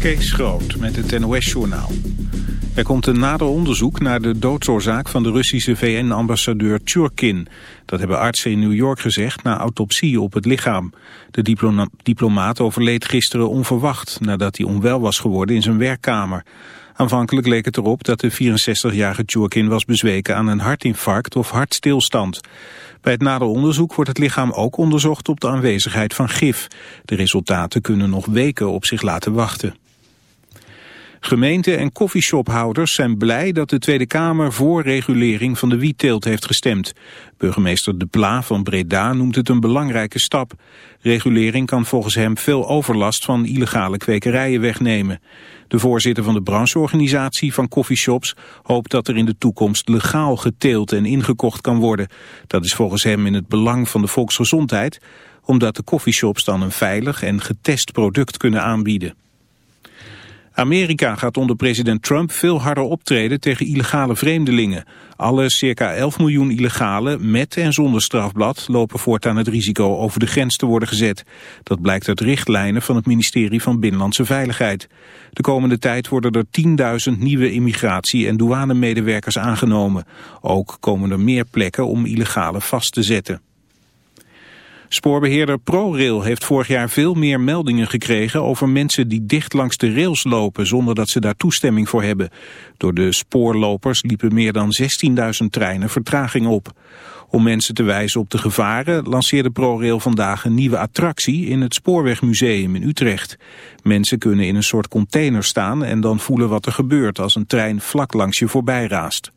Kees Groot met het NOS-journaal. Er komt een nader onderzoek naar de doodsoorzaak van de Russische VN-ambassadeur Tjurkin. Dat hebben artsen in New York gezegd na autopsie op het lichaam. De diplomaat overleed gisteren onverwacht nadat hij onwel was geworden in zijn werkkamer. Aanvankelijk leek het erop dat de 64-jarige Tjurkin was bezweken aan een hartinfarct of hartstilstand. Bij het nader onderzoek wordt het lichaam ook onderzocht op de aanwezigheid van gif. De resultaten kunnen nog weken op zich laten wachten. Gemeenten en koffieshophouders zijn blij dat de Tweede Kamer voor regulering van de wietteelt heeft gestemd. Burgemeester De Pla van Breda noemt het een belangrijke stap. Regulering kan volgens hem veel overlast van illegale kwekerijen wegnemen. De voorzitter van de brancheorganisatie van coffeeshops hoopt dat er in de toekomst legaal geteeld en ingekocht kan worden. Dat is volgens hem in het belang van de volksgezondheid, omdat de coffeeshops dan een veilig en getest product kunnen aanbieden. Amerika gaat onder president Trump veel harder optreden tegen illegale vreemdelingen. Alle circa 11 miljoen illegalen met en zonder strafblad lopen voortaan het risico over de grens te worden gezet. Dat blijkt uit richtlijnen van het ministerie van Binnenlandse Veiligheid. De komende tijd worden er 10.000 nieuwe immigratie- en douanemedewerkers aangenomen. Ook komen er meer plekken om illegalen vast te zetten. Spoorbeheerder ProRail heeft vorig jaar veel meer meldingen gekregen over mensen die dicht langs de rails lopen zonder dat ze daar toestemming voor hebben. Door de spoorlopers liepen meer dan 16.000 treinen vertraging op. Om mensen te wijzen op de gevaren lanceerde ProRail vandaag een nieuwe attractie in het Spoorwegmuseum in Utrecht. Mensen kunnen in een soort container staan en dan voelen wat er gebeurt als een trein vlak langs je voorbij raast.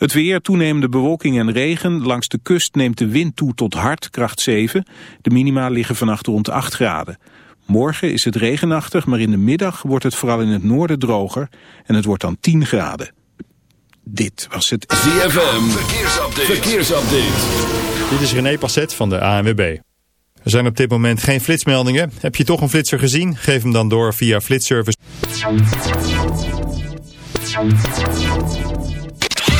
Het weer, toenemende bewolking en regen. Langs de kust neemt de wind toe tot hard, kracht 7. De minima liggen vannacht rond 8 graden. Morgen is het regenachtig, maar in de middag wordt het vooral in het noorden droger. En het wordt dan 10 graden. Dit was het ZFM Verkeersupdate. Verkeersupdate. Dit is René Passet van de ANWB. Er zijn op dit moment geen flitsmeldingen. Heb je toch een flitser gezien? Geef hem dan door via Flitservice.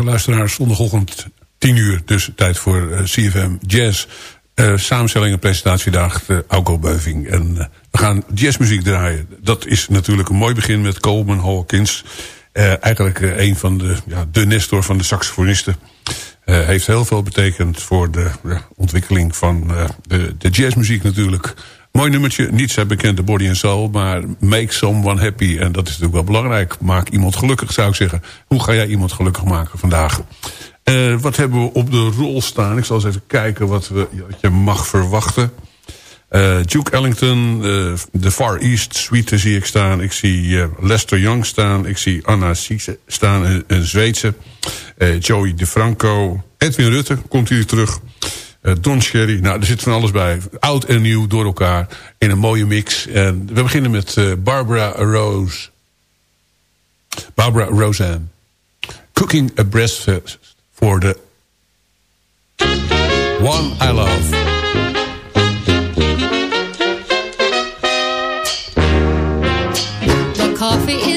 Goedemorgen luisteraars. Zondagochtend 10 uur, dus tijd voor uh, CFM Jazz. Uh, samenstelling en presentatie vandaag, uh, Auko Beuving. En we gaan jazzmuziek draaien. Dat is natuurlijk een mooi begin met Coleman Hawkins. eigenlijk een van de, ja, de nestor van de saxofonisten. heeft heel veel betekend voor de ontwikkeling van de, de jazzmuziek natuurlijk. Mooi nummertje, niet zo bekende Body and Soul, maar Make Someone Happy. En dat is natuurlijk wel belangrijk. Maak iemand gelukkig, zou ik zeggen. Hoe ga jij iemand gelukkig maken vandaag? Uh, wat hebben we op de rol staan? Ik zal eens even kijken wat, we, wat je mag verwachten. Uh, Duke Ellington, uh, The Far East Suite zie ik staan. Ik zie Lester Young staan. Ik zie Anna Cisse staan, een, een Zweedse. Joey DeFranco. Edwin Rutte komt hier terug. Uh, Don Cherry. Nou, er zit van alles bij. Oud en nieuw door elkaar. In een mooie mix. En we beginnen met uh, Barbara Rose. Barbara Roseanne. Cooking a breakfast for the one I love. The coffee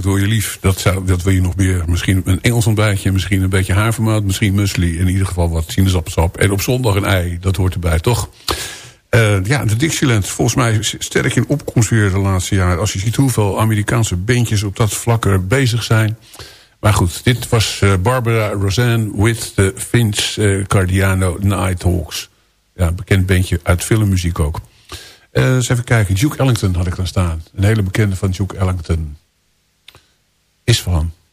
Door je lief. Dat, zou, dat wil je nog meer. Misschien een Engels ontbijtje, misschien een beetje havermout, misschien muesli. In ieder geval wat sinaasappelsap. En op zondag een ei, dat hoort erbij, toch? Uh, ja, de Dixieland, volgens mij sterk in opkomst weer de laatste jaren. Als je ziet hoeveel Amerikaanse bandjes op dat vlak er bezig zijn. Maar goed, dit was uh, Barbara Roseanne with the Vince uh, Cardiano Nighthawks. Ja, een bekend bandje uit filmmuziek ook. Eens even kijken. Duke Ellington had ik dan staan. Een hele bekende van Duke Ellington. Is van. Duke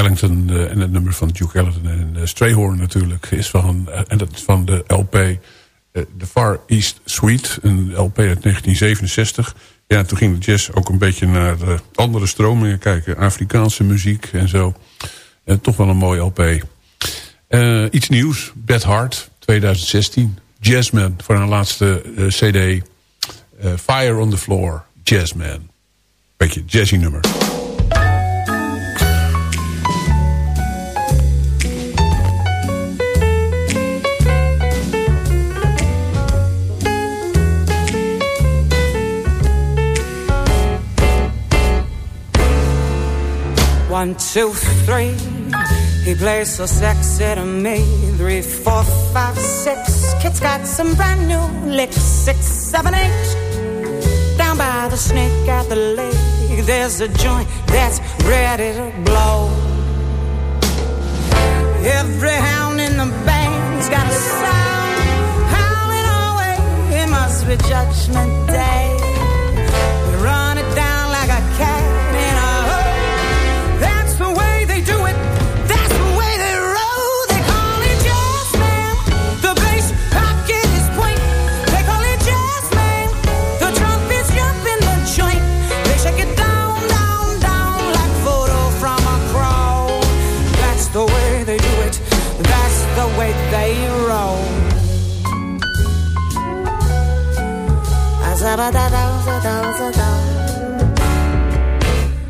Ellington uh, en het nummer van Duke Ellington en uh, Strayhorn natuurlijk is van, uh, en dat is van de LP The Far East Suite, een LP uit 1967. Ja, toen ging de jazz ook een beetje naar andere stromingen kijken, Afrikaanse muziek en zo. Toch wel een mooi LP. iets nieuws, Bad Hart, 2016. Jazzman voor haar laatste CD. Fire on the Floor, Jazzman. Beetje jazzy nummer. One, two, three. He plays so sexy to me. Three, four, five, six. Kid's got some brand new licks. Six, seven, eight. Down by the snake at the lake, there's a joint that's ready to blow. Every hound in the band's got a sound howling away. It must be Judgment Day.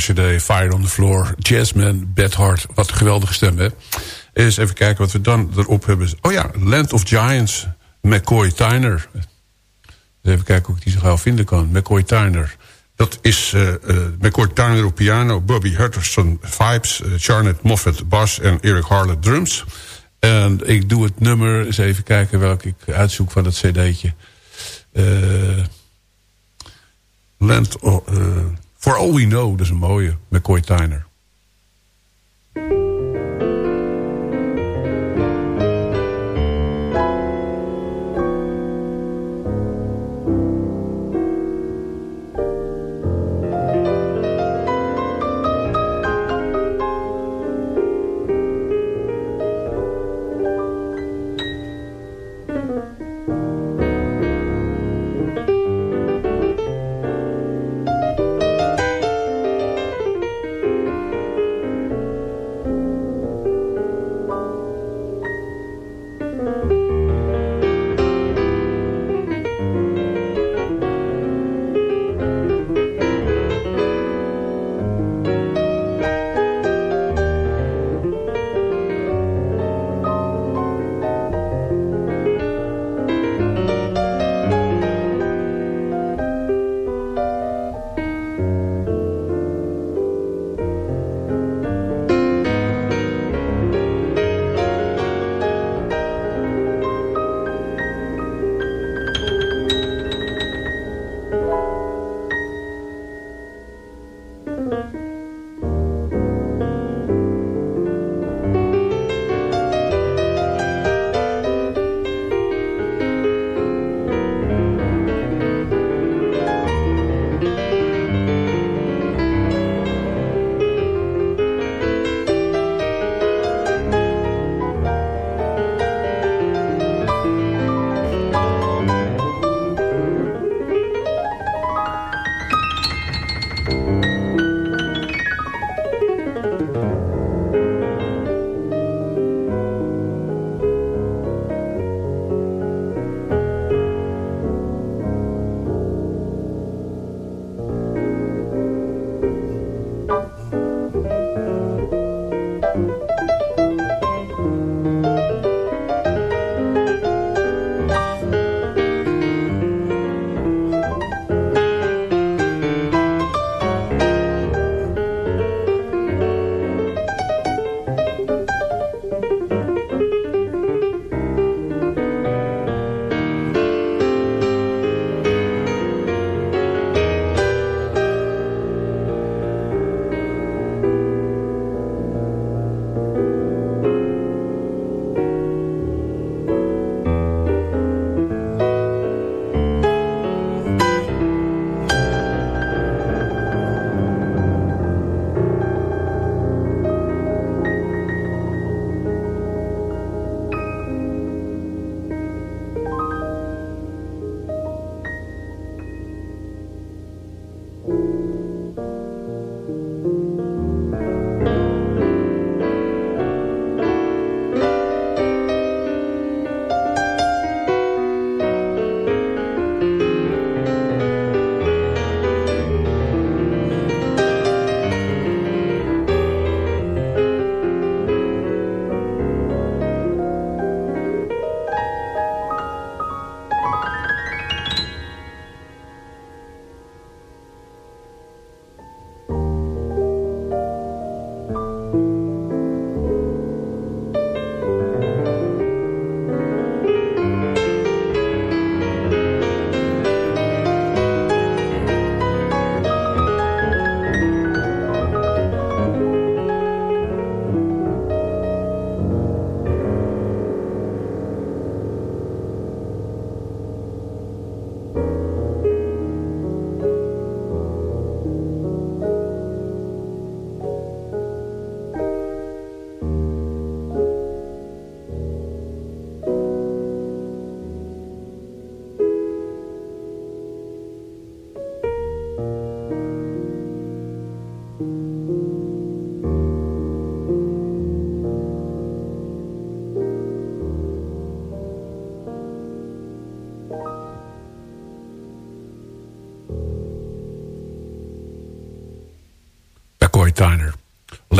cd Fire on the Floor. Jazzman, Bedhard. Wat een geweldige stem, hè? Eens even kijken wat we dan erop hebben. Oh ja, Land of Giants. McCoy Tyner. Even kijken hoe ik die zo gauw vinden kan. McCoy Tyner. Dat is uh, uh, McCoy Tyner op piano. Bobby Hutcherson vibes. Uh, Charlotte Moffat bass. En Eric Harlett drums. En ik doe het nummer. Eens even kijken welk ik uitzoek van het cd'tje. Land of... For All We Know, dat is een mooie, McCoy Tyner.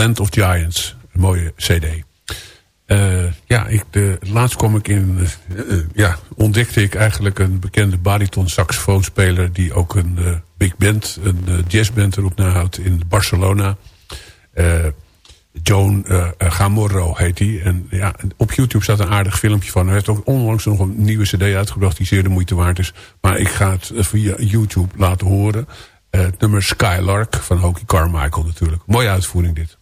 Land of Giants, een mooie cd. Uh, ja, ik, de, laatst kwam ik in, uh, ja, ontdekte ik eigenlijk een bekende bariton saxofoonspeler... die ook een uh, big band, een jazzband erop nahoudt in Barcelona. Joan Gamorro heet hij. En ja, op YouTube staat een aardig filmpje van. Hij heeft ook onlangs nog een nieuwe cd uitgebracht die zeer de moeite waard is. Maar ik ga het via YouTube laten horen. het nummer Skylark van Hokie Carmichael natuurlijk. Mooie uitvoering dit.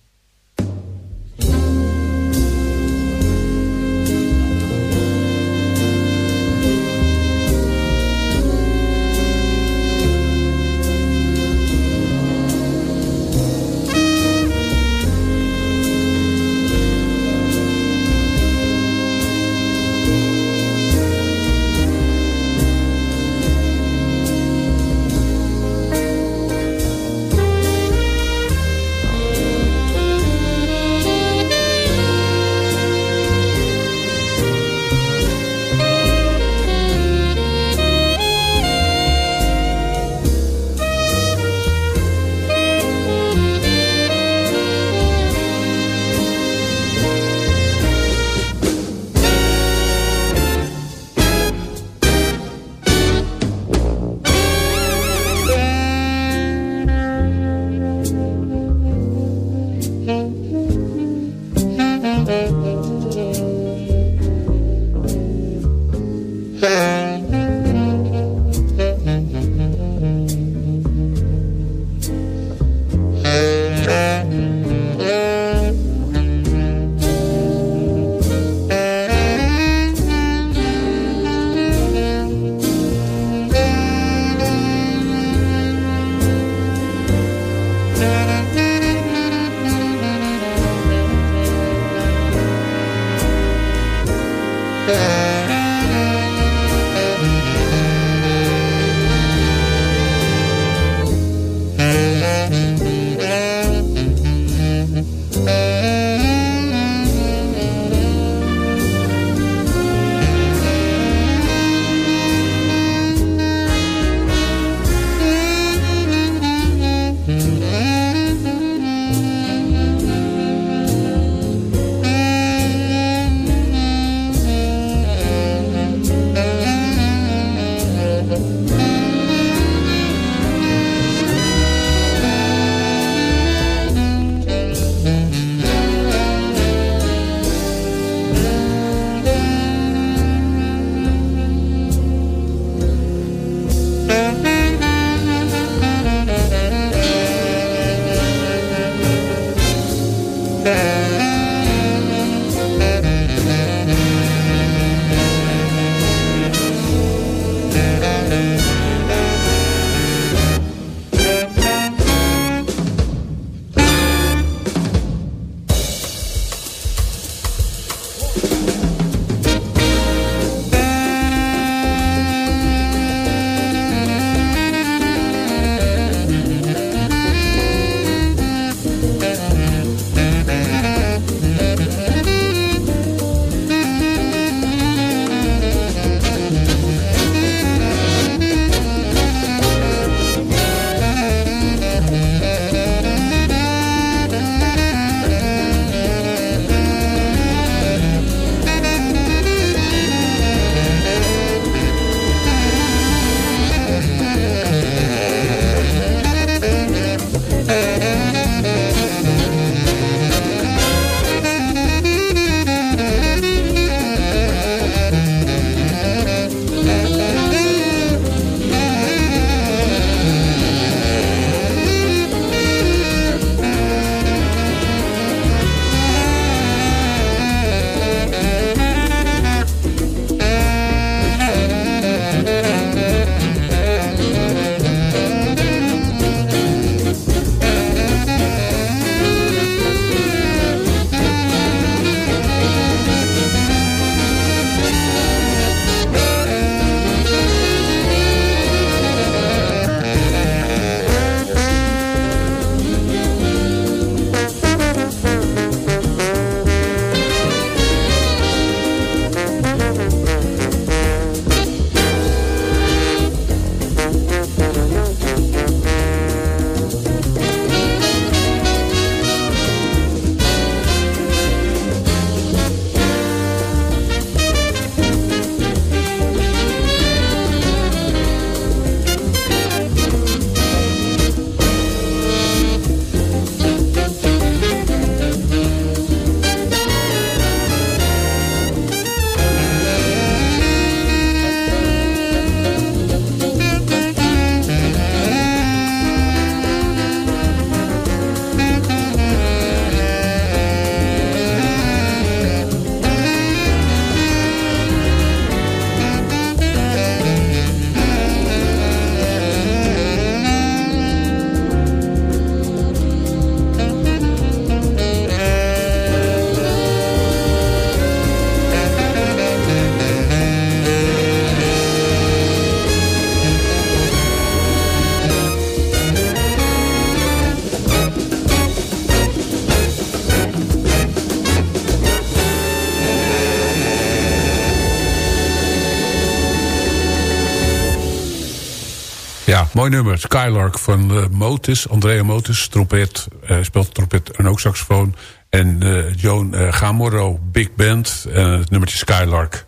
Mooi nummer. Skylark van uh, Motus, Andrea Motus, trompet. Uh, speelt trompet en ook saxofoon. En uh, Joan uh, Gamorro, big band. Het nummertje Skylark.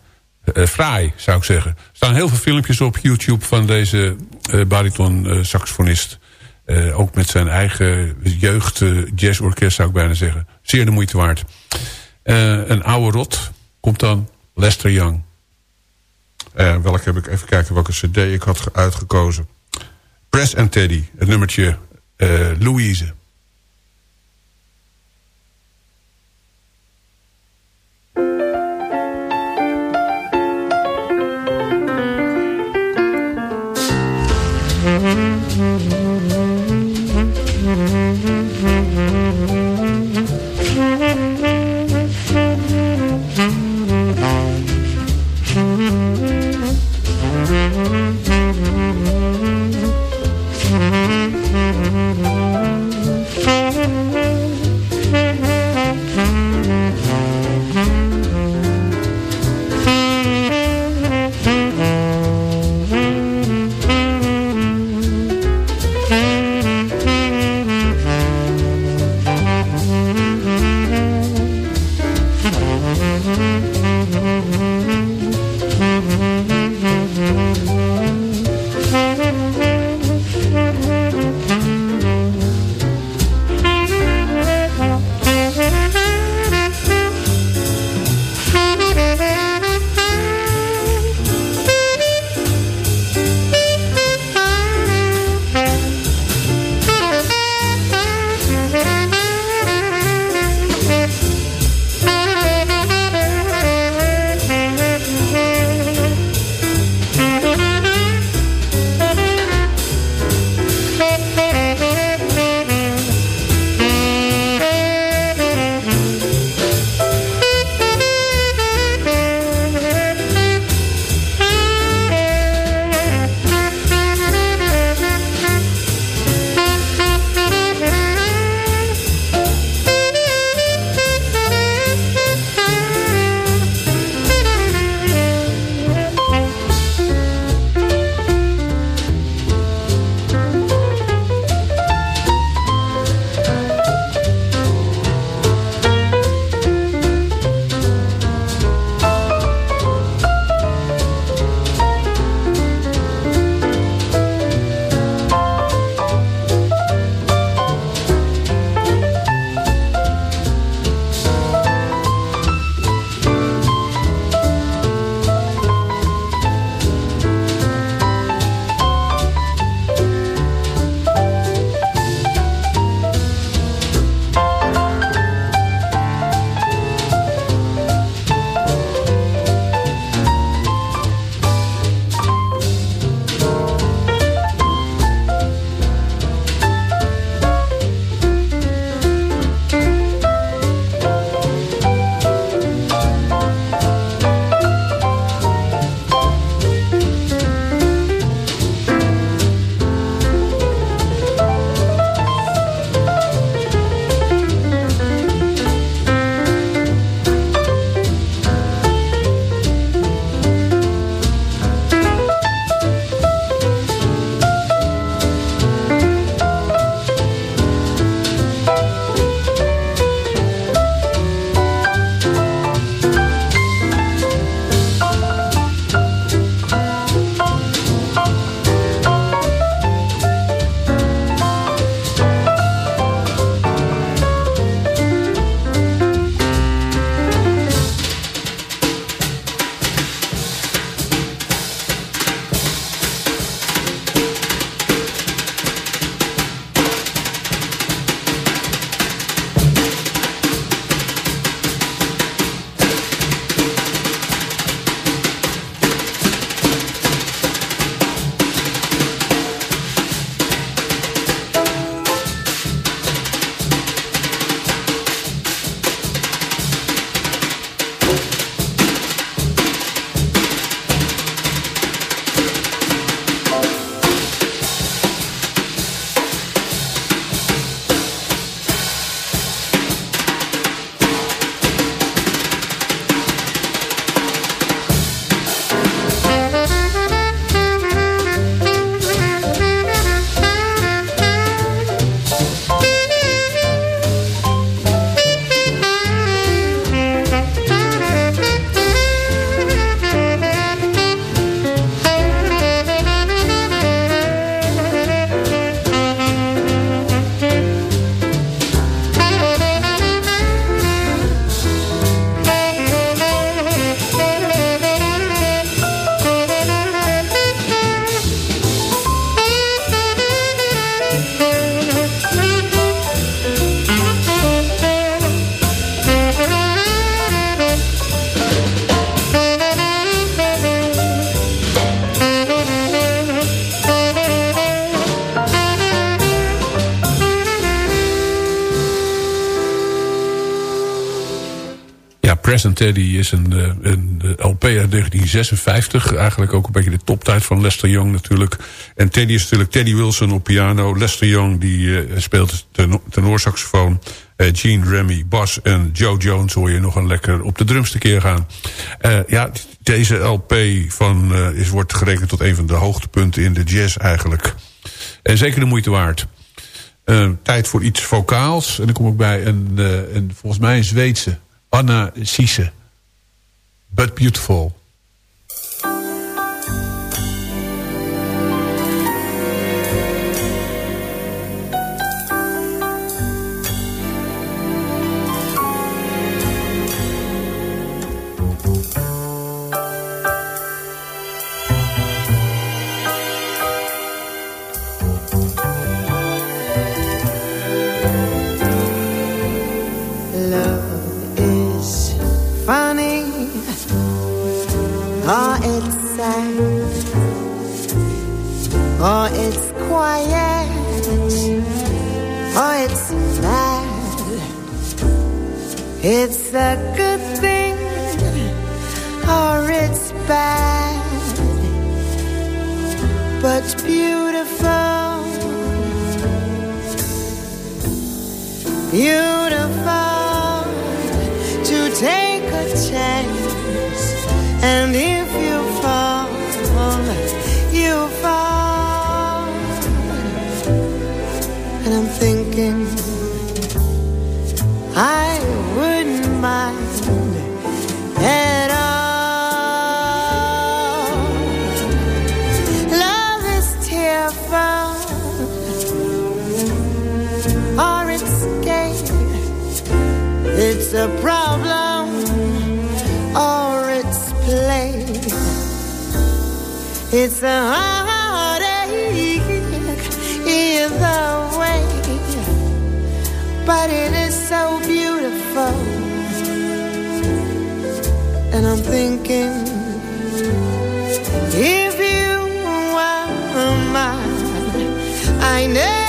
fraai, zou ik zeggen. Er staan heel veel filmpjes op YouTube van deze bariton saxofonist. ook met zijn eigen jeugd jazzorkest, zou ik bijna zeggen. Zeer de moeite waard. een oude rot komt dan Lester Young. welke heb ik even kijken welke cd ik had uitgekozen. Press and Teddy, het nummertje uh, Present Teddy is een, een LP uit 1956. Eigenlijk ook een beetje de toptijd van Lester Young natuurlijk. En Teddy is natuurlijk Teddy Wilson op piano. Lester Young die speelt tenorsaxofoon. Gene Remy, Bas en Joe Jones hoor je nog een lekker op de drums keer gaan. Ja, deze LP van, is, wordt gerekend tot een van de hoogtepunten in de jazz eigenlijk. En zeker de moeite waard. tijd voor iets vocaals. En dan kom ik bij een, een volgens mij een Zweedse. Anna Siese. But Beautiful. Oh, it's bad. It's a good thing or it's bad. But beautiful. You It's a heartache either way, but it is so beautiful. And I'm thinking, if you were mine, I know.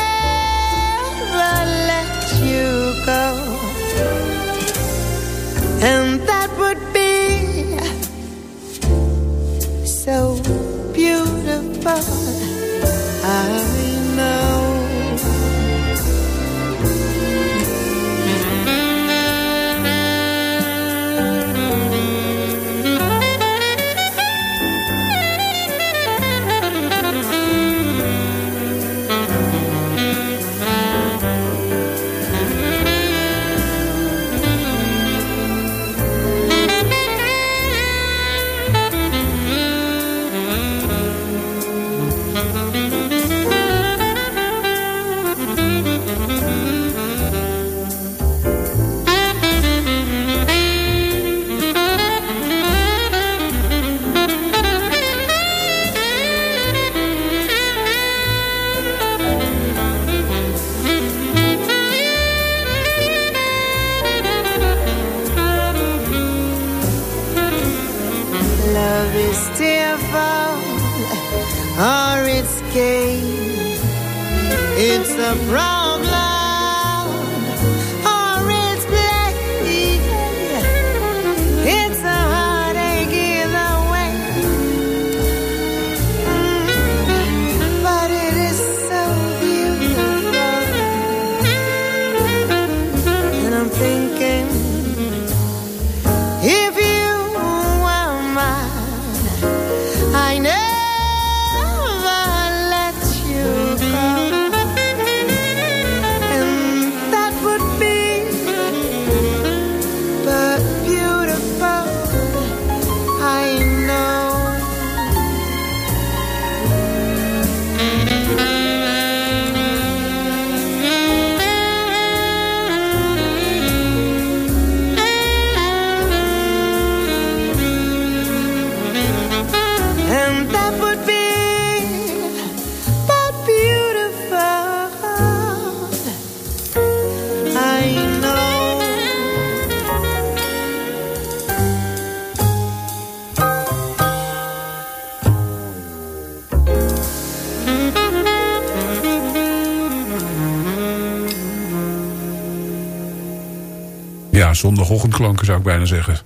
Zondagochtendklanken zou ik bijna zeggen.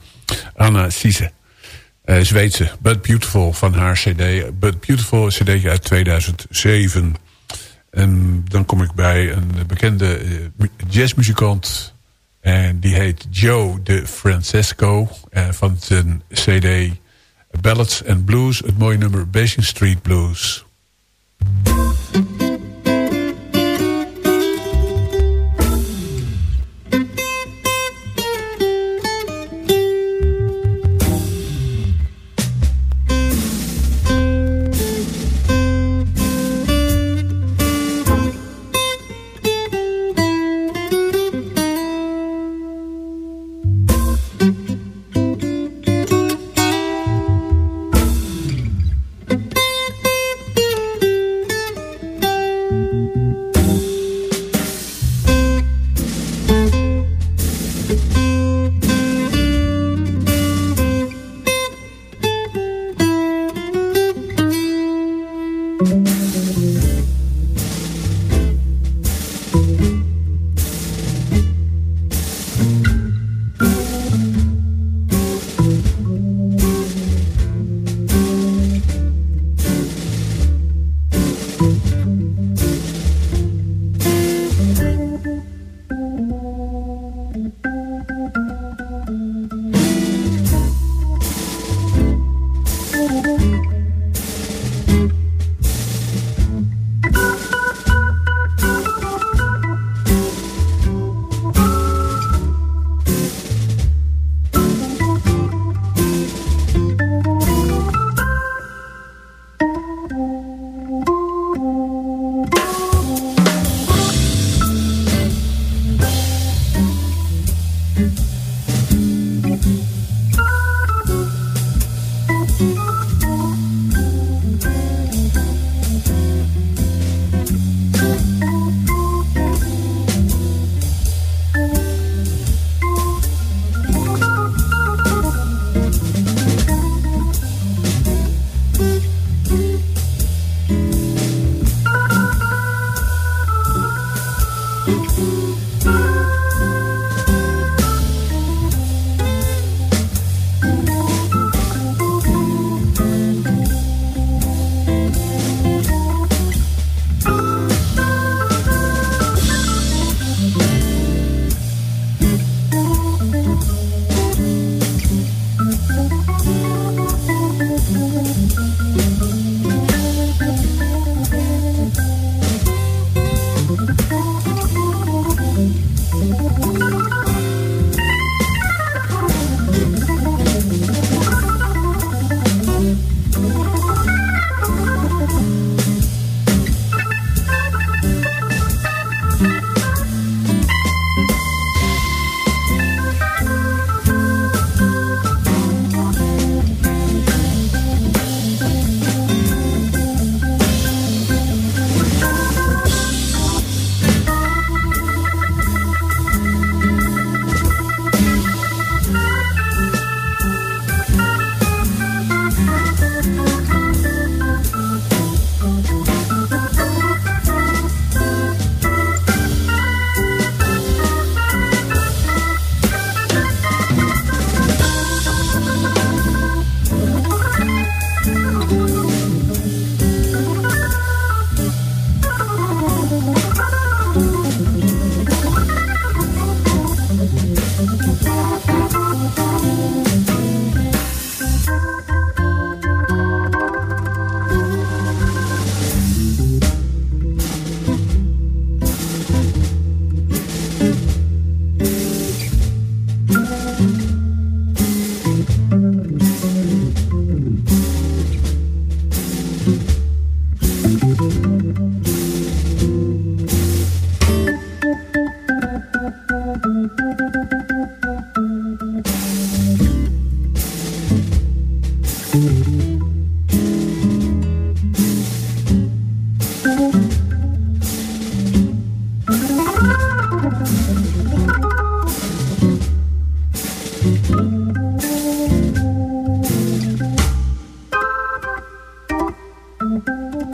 Anna Siese. Uh, Zweedse, But Beautiful van haar cd. But Beautiful, cd uit 2007. En dan kom ik bij een bekende uh, jazzmuzikant. En die heet Joe de Francesco. Uh, van zijn cd Ballads and Blues. Het mooie nummer Basin Street Blues.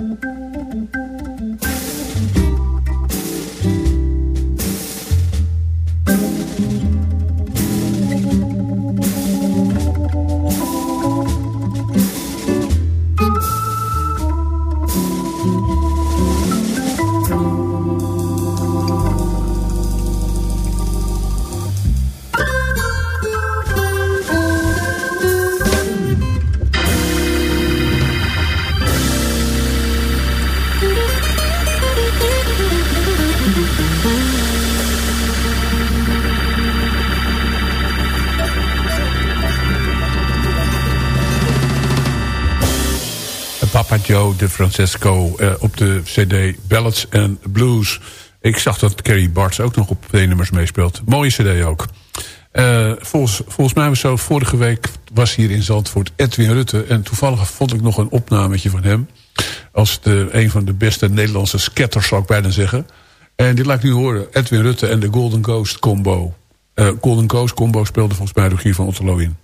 Música Francesco op de cd Ballads and Blues. Ik zag dat Kerry Barts ook nog op twee nummers meespeelt. Mooie cd ook. volgens, volgens mij was zo, vorige week was hier in Zandvoort Edwin Rutte. En toevallig vond ik nog een opnametje van hem. Als de, een van de beste Nederlandse scatters zou ik bijna zeggen. En dit laat ik nu horen. Edwin Rutte en de Golden Ghost combo. Uh, Golden Ghost combo speelde volgens mij Rogier van Otterlo in.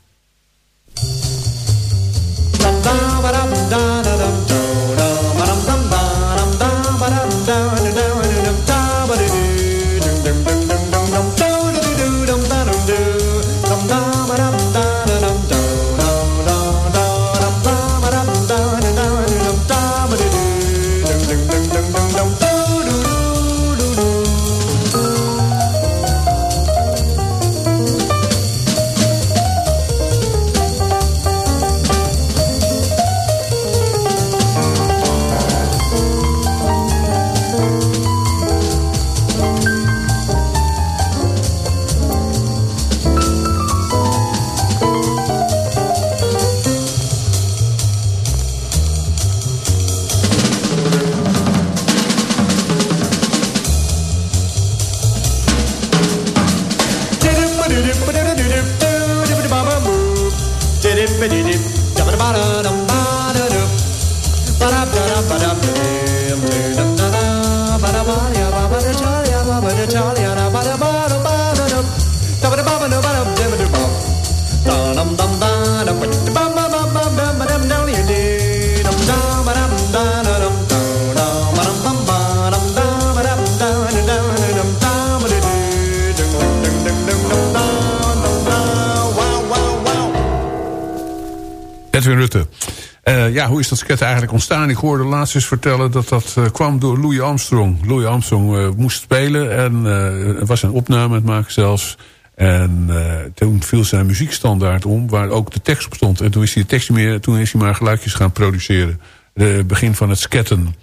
Ja, hoe is dat sket eigenlijk ontstaan? Ik hoorde laatst eens vertellen dat dat uh, kwam door Louis Armstrong. Louis Armstrong uh, moest spelen en er was een opname het maken zelfs. En toen viel zijn muziekstandaard om, waar ook de tekst op stond. En toen is hij de tekst niet meer, toen is hij maar geluidjes gaan produceren. Het begin van het sketten.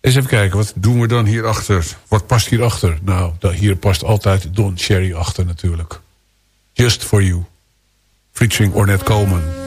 Eens even kijken, wat doen we dan hierachter? Wat past hierachter? Nou, hier past altijd Don Cherry achter natuurlijk. Just for You. Featuring Ornette Coleman.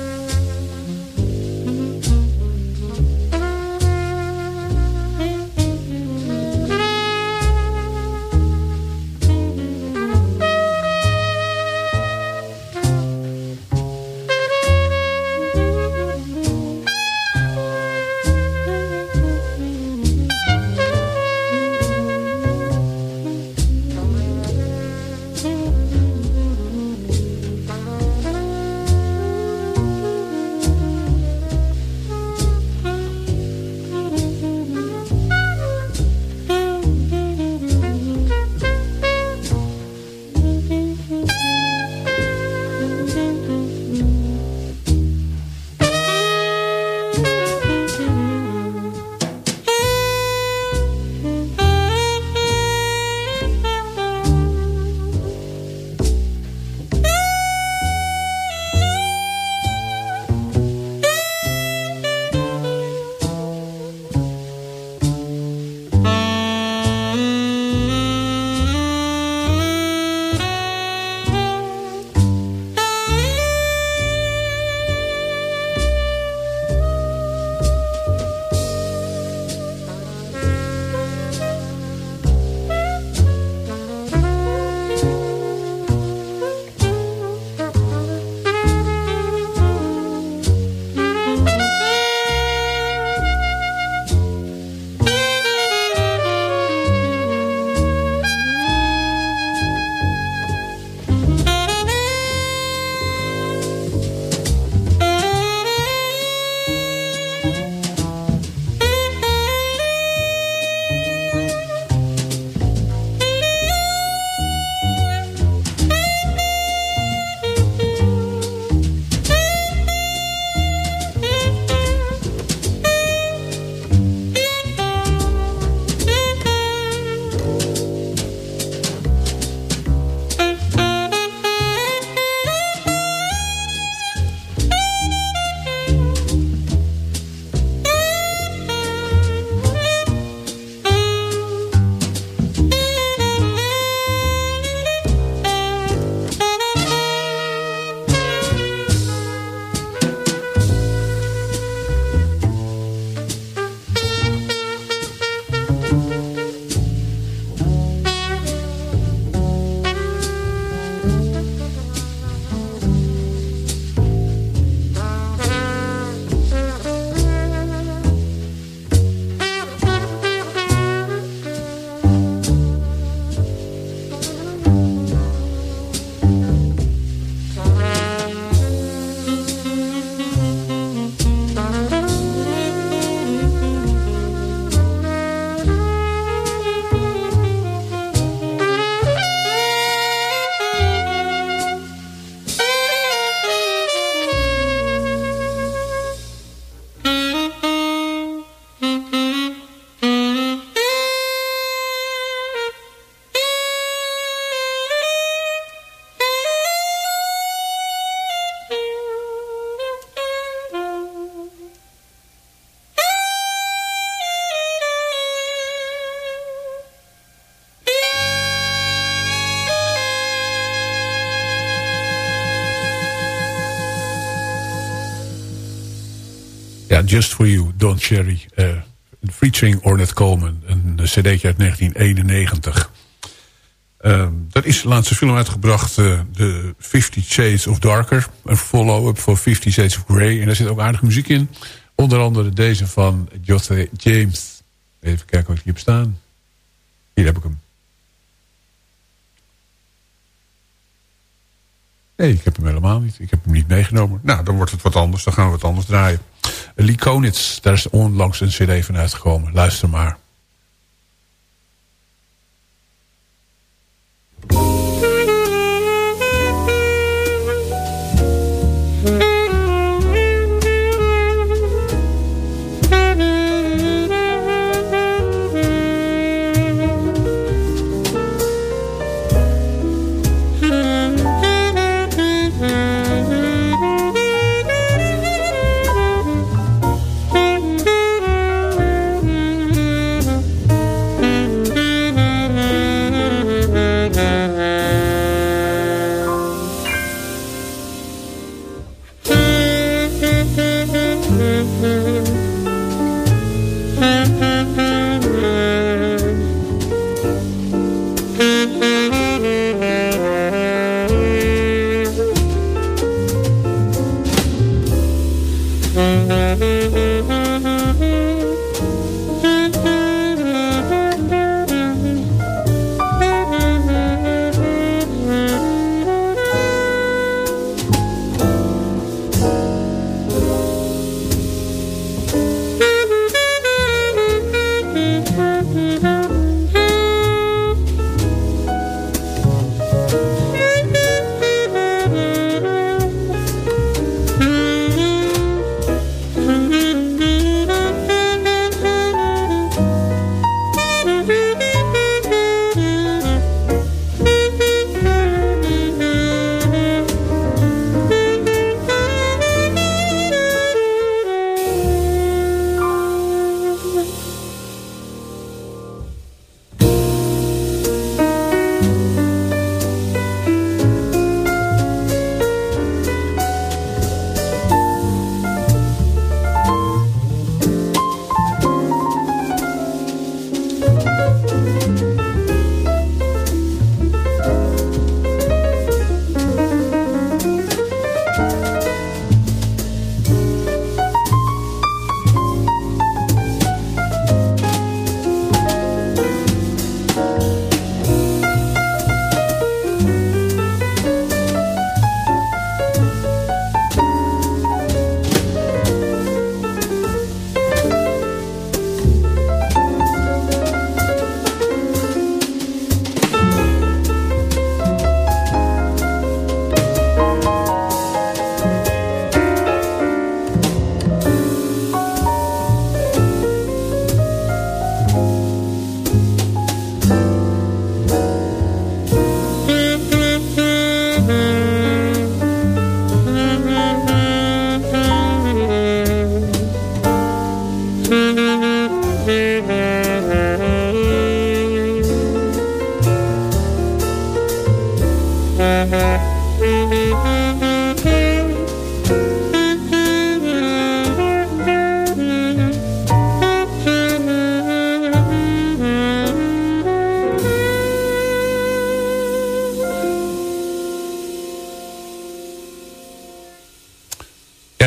Just For You, Don Cherry. Uh, featuring Ornette Coleman. Een cd'tje uit 1991. Uh, er is de laatste film uitgebracht. Uh, de Fifty Shades of Darker. Een follow-up voor Fifty Shades of Grey. En daar zit ook aardige muziek in. Onder andere deze van Jotte James. Even kijken of ik hier heb staan. Hier heb ik hem. Nee, ik heb hem helemaal niet. Ik heb hem niet meegenomen. Nou, dan wordt het wat anders. Dan gaan we wat anders draaien. Lee Konitz, daar is onlangs een cd van uitgekomen. Luister maar.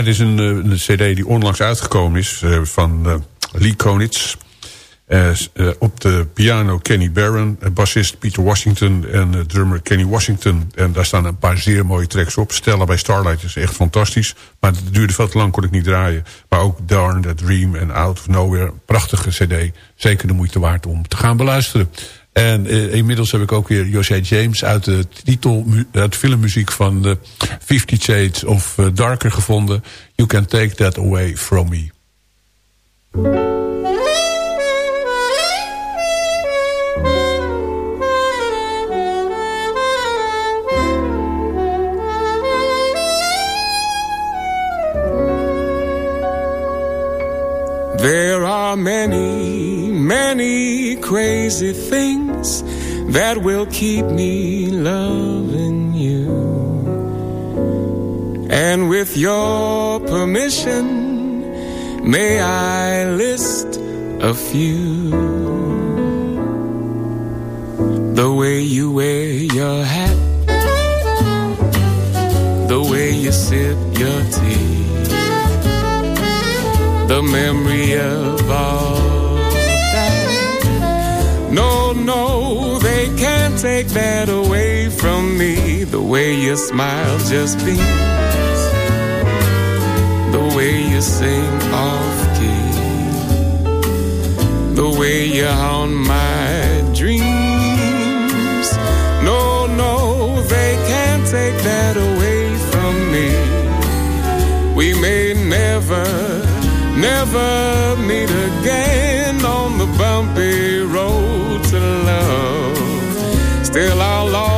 Is een, eh, een cd die onlangs uitgekomen is uh, van uh, Lee Konitz. Op de piano Kenny Barron, bassist Peter Washington en drummer Kenny Washington. En daar staan een paar zeer mooie tracks op. Stella bij Starlight is echt fantastisch. Maar het duurde veel te lang, kon ik niet draaien. Maar ook Darn, That Dream en Out of Nowhere. Prachtige cd. Zeker de moeite waard om te gaan beluisteren. En uh, inmiddels heb ik ook weer José James uit de titel, uit filmmuziek van uh, Fifty Shades of uh, Darker gevonden. You can take that away from me. There are many, many crazy things that will keep me loving you. And with your permission, May I list a few? The way you wear your hat, the way you sip your tea, the memory of all. No, no, they can't take that away from me. The way you smile just beams, the way you sing off key, the way you haunt my dreams. No, no, they can't take that away from me. We may never, never meet again on the bumpy Feel our loss